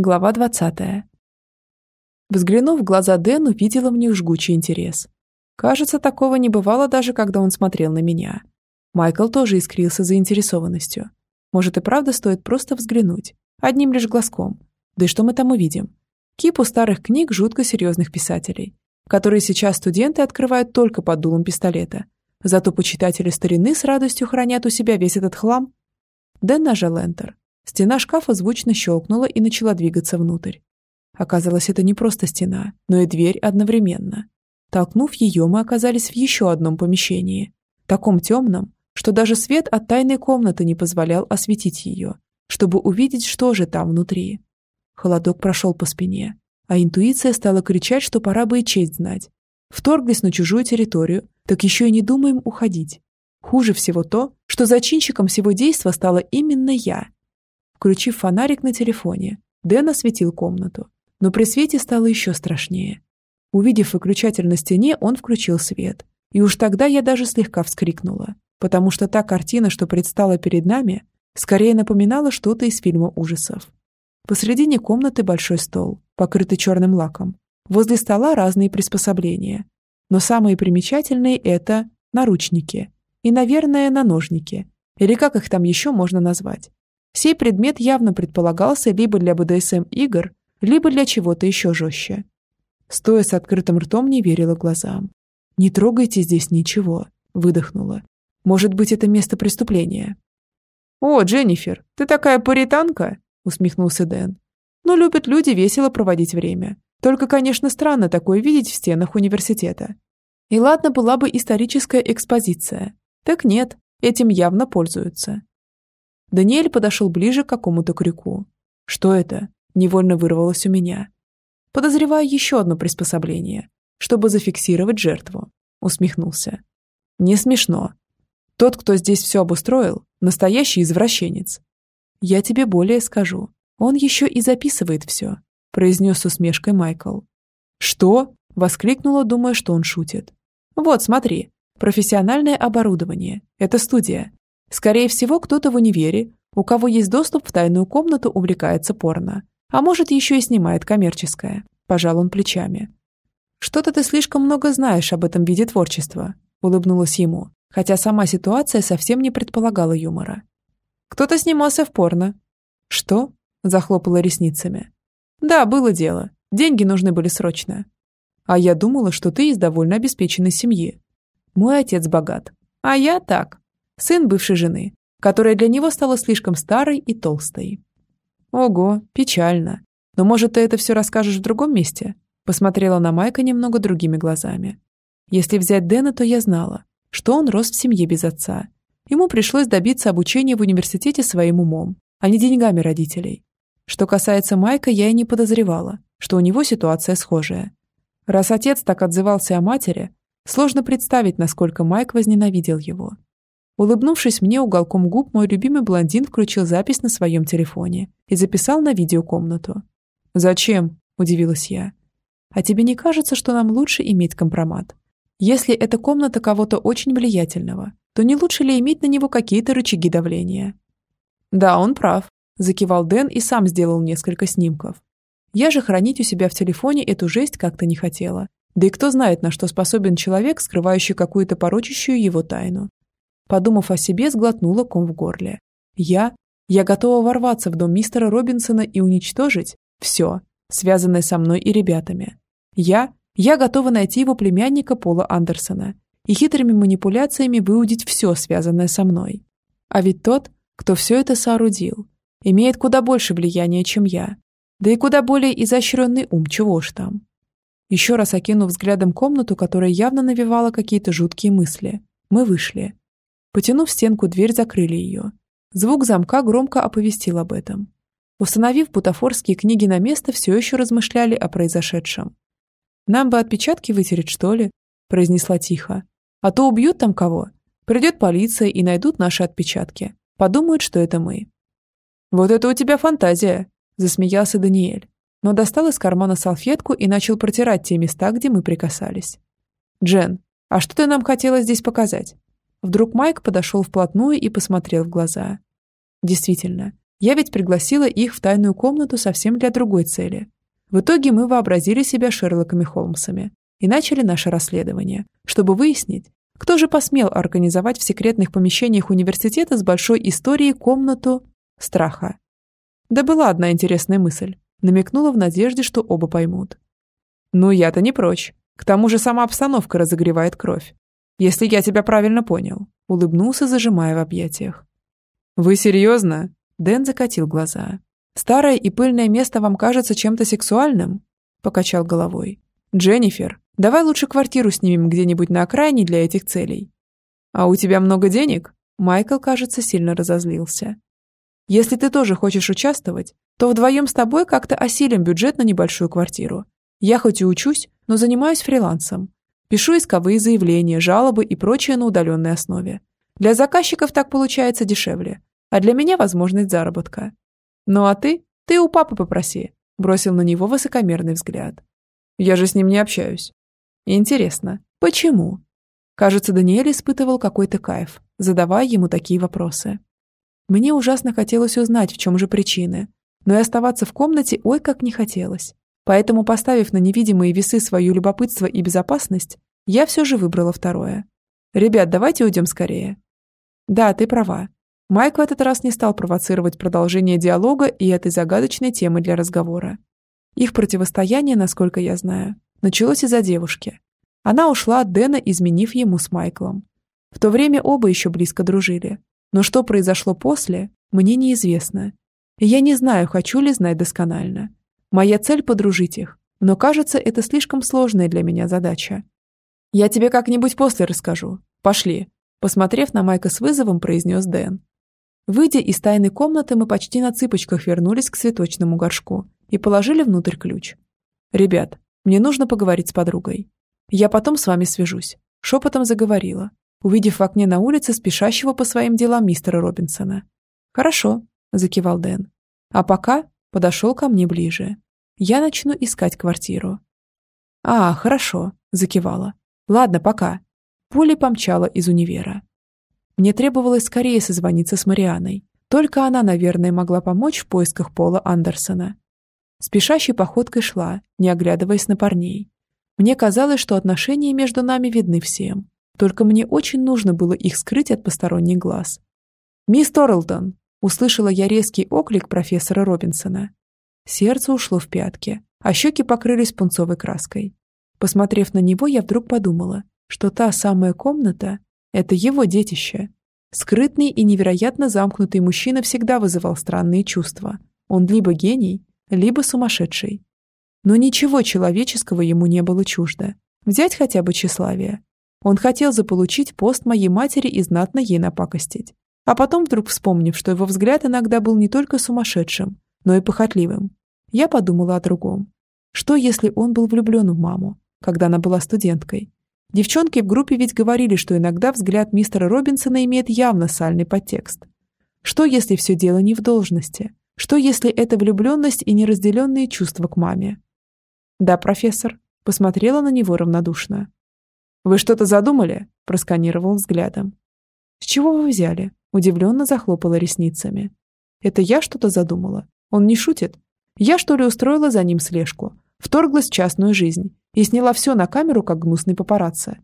Глава 20. Взглянув в глаза Дэн, увидела в них жгучий интерес. Кажется, такого не бывало даже, когда он смотрел на меня. Майкл тоже искрился заинтересованностью. Может и правда стоит просто взглянуть, одним лишь глазком. Да и что мы там увидим? Кипу старых книг жутко серьезных писателей, которые сейчас студенты открывают только под дулом пистолета. Зато почитатели старины с радостью хранят у себя весь этот хлам. Дэн нажал Enter. Стена шкафа звучно щелкнула и начала двигаться внутрь. Оказалось, это не просто стена, но и дверь одновременно. Толкнув ее, мы оказались в еще одном помещении. Таком темном, что даже свет от тайной комнаты не позволял осветить ее, чтобы увидеть, что же там внутри. Холодок прошел по спине, а интуиция стала кричать, что пора бы и честь знать. Вторглись на чужую территорию, так еще и не думаем уходить. Хуже всего то, что зачинщиком всего действа стала именно я – Включив фонарик на телефоне, Дэн осветил комнату, но при свете стало еще страшнее. Увидев выключатель на стене, он включил свет. И уж тогда я даже слегка вскрикнула, потому что та картина, что предстала перед нами, скорее напоминала что-то из фильма ужасов. Посредине комнаты большой стол, покрытый черным лаком. Возле стола разные приспособления. Но самые примечательные – это наручники. И, наверное, наножники. Или как их там еще можно назвать. Сей предмет явно предполагался либо для БДСМ-игр, либо для чего-то еще жестче. Стоя с открытым ртом, не верила глазам. «Не трогайте здесь ничего», — выдохнула. «Может быть, это место преступления?» «О, Дженнифер, ты такая пуританка!» — усмехнулся Дэн. «Но любят люди весело проводить время. Только, конечно, странно такое видеть в стенах университета. И ладно, была бы историческая экспозиция. Так нет, этим явно пользуются. Даниэль подошел ближе к какому-то крюку. Что это? Невольно вырвалось у меня. Подозреваю еще одно приспособление, чтобы зафиксировать жертву. Усмехнулся. Не смешно. Тот, кто здесь все обустроил, настоящий извращенец. Я тебе более скажу. Он еще и записывает все, произнес с усмешкой Майкл. Что? Воскликнула, думая, что он шутит. Вот, смотри. Профессиональное оборудование. Это студия. Скорее всего, кто-то в универе, у кого есть доступ в тайную комнату, увлекается порно. А может, еще и снимает коммерческое. Пожал он плечами. «Что-то ты слишком много знаешь об этом виде творчества», улыбнулась ему, хотя сама ситуация совсем не предполагала юмора. «Кто-то снимался в порно». «Что?» захлопала ресницами. «Да, было дело. Деньги нужны были срочно. А я думала, что ты из довольно обеспеченной семьи. Мой отец богат. А я так, сын бывшей жены, которая для него стала слишком старой и толстой. Ого, печально. Но может, ты это все расскажешь в другом месте? Посмотрела на Майка немного другими глазами. Если взять Дэна, то я знала, что он рос в семье без отца. Ему пришлось добиться обучения в университете своим умом, а не деньгами родителей. Что касается Майка, я и не подозревала, что у него ситуация схожая. Раз отец так отзывался о матери, сложно представить, насколько Майк возненавидел его. Улыбнувшись мне уголком губ, мой любимый блондин включил запись на своем телефоне и записал на видеокомнату. «Зачем?» – удивилась я. «А тебе не кажется, что нам лучше иметь компромат? Если это комната кого-то очень влиятельного, то не лучше ли иметь на него какие-то рычаги давления?» «Да, он прав», – закивал Дэн и сам сделал несколько снимков. Я же хранить у себя в телефоне эту жесть как-то не хотела. Да и кто знает, на что способен человек, скрывающий какую-то порочащую его тайну. Подумав о себе, сглотнула ком в горле. Я? Я готова ворваться в дом мистера Робинсона и уничтожить все, связанное со мной и ребятами. Я? Я готова найти его племянника Пола Андерсона и хитрыми манипуляциями выудить все, связанное со мной. А ведь тот, кто все это соорудил, имеет куда больше влияния, чем я. Да и куда более изощренный ум, чего ж там. Еще раз окинув взглядом комнату, которая явно навевала какие-то жуткие мысли, мы вышли. Потянув стенку, дверь закрыли ее. Звук замка громко оповестил об этом. Установив бутафорские книги на место, все еще размышляли о произошедшем. «Нам бы отпечатки вытереть, что ли?» – произнесла тихо. «А то убьют там кого. Придет полиция и найдут наши отпечатки. Подумают, что это мы». «Вот это у тебя фантазия!» – засмеялся Даниэль, но достал из кармана салфетку и начал протирать те места, где мы прикасались. «Джен, а что ты нам хотела здесь показать?» Вдруг Майк подошел вплотную и посмотрел в глаза. Действительно, Я ведь пригласила их в тайную комнату совсем для другой цели. В итоге мы вообразили себя Шерлоками Холмсами и начали наше расследование, чтобы выяснить, кто же посмел организовать в секретных помещениях университета с большой историей комнату страха. Да была одна интересная мысль. Намекнула в надежде, что оба поймут. Ну, я-то не прочь. К тому же сама обстановка разогревает кровь. Если я тебя правильно понял. Улыбнулся, зажимая в объятиях. Вы серьезно? Дэн закатил глаза. Старое и пыльное место вам кажется чем-то сексуальным? Покачал головой. Дженнифер, давай лучше квартиру снимем где-нибудь на окраине для этих целей. А у тебя много денег? Майкл, кажется, сильно разозлился. Если ты тоже хочешь участвовать, то вдвоем с тобой как-то осилим бюджет на небольшую квартиру. Я хоть и учусь, но занимаюсь фрилансом. Пишу исковые заявления, жалобы и прочее на удаленной основе. Для заказчиков так получается дешевле, а для меня возможность заработка. Ну а ты? Ты у папы попроси. Бросил на него высокомерный взгляд. Я же с ним не общаюсь. Интересно, почему? Кажется, Даниэль испытывал какой-то кайф, задавая ему такие вопросы. Мне ужасно хотелось узнать, в чем же причины, но и оставаться в комнате ой как не хотелось. Поэтому, поставив на невидимые весы свое любопытство и безопасность, я все же выбрала второе. «Ребят, давайте уйдем скорее». «Да, ты права». Майк в этот раз не стал провоцировать продолжение диалога и этой загадочной темы для разговора. Их противостояние, насколько я знаю, началось из-за девушки. Она ушла от Дэна, изменив ему с Майклом. В то время оба еще близко дружили, но что произошло после, мне неизвестно. И я не знаю, хочу ли знать досконально. Моя цель – подружить их, но кажется, это слишком сложная для меня задача. Я тебе как-нибудь после расскажу. Пошли. Посмотрев на Майка с вызовом, произнес Дэн. Выйдя из тайной комнаты, мы почти на цыпочках вернулись к цветочному горшку и положили внутрь ключ. «Ребят, мне нужно поговорить с подругой. Я потом с вами свяжусь», – шепотом заговорила, увидев в окне на улице спешащего по своим делам мистера Робинсона. «Хорошо», – закивал Дэн. «А пока подошел ко мне ближе. Я начну искать квартиру». «А, хорошо», – закивала. «Ладно, пока». Пуля помчала из универа. Мне требовалось скорее созвониться с Марианой. Только она, наверное, могла помочь в поисках Пола Андерсона. Спешащей походкой шла, не оглядываясь на парней. Мне казалось, что отношения между нами видны всем. Только мне очень нужно было их скрыть от посторонних глаз. «Мисс Торлтон!» – услышала я резкий оклик профессора Робинсона. Сердце ушло в пятки, а щеки покрылись пунцовой краской. Посмотрев на него, я вдруг подумала, что та самая комната – это его детище. Скрытный и невероятно замкнутый мужчина всегда вызывал странные чувства. Он либо гений, либо сумасшедший. Но ничего человеческого ему не было чуждо. Взять хотя бы тщеславие. Он хотел заполучить пост моей матери и знатно ей напакостить. А потом, вдруг вспомнив, что его взгляд иногда был не только сумасшедшим, но и похотливым, я подумала о другом. Что, если он был влюблен в маму, когда она была студенткой? Девчонки в группе ведь говорили, что иногда взгляд мистера Робинсона имеет явно сальный подтекст. Что, если все дело не в должности? Что, если это влюбленность и неразделенные чувства к маме? «Да, профессор», — посмотрела на него равнодушно. «Вы что-то задумали?» – просканировал взглядом. «С чего вы взяли?» – удивленно захлопала ресницами. «Это я что-то задумала? Он не шутит? Я, что ли, устроила за ним слежку, вторглась в частную жизнь и сняла все на камеру, как гнусный папарацци?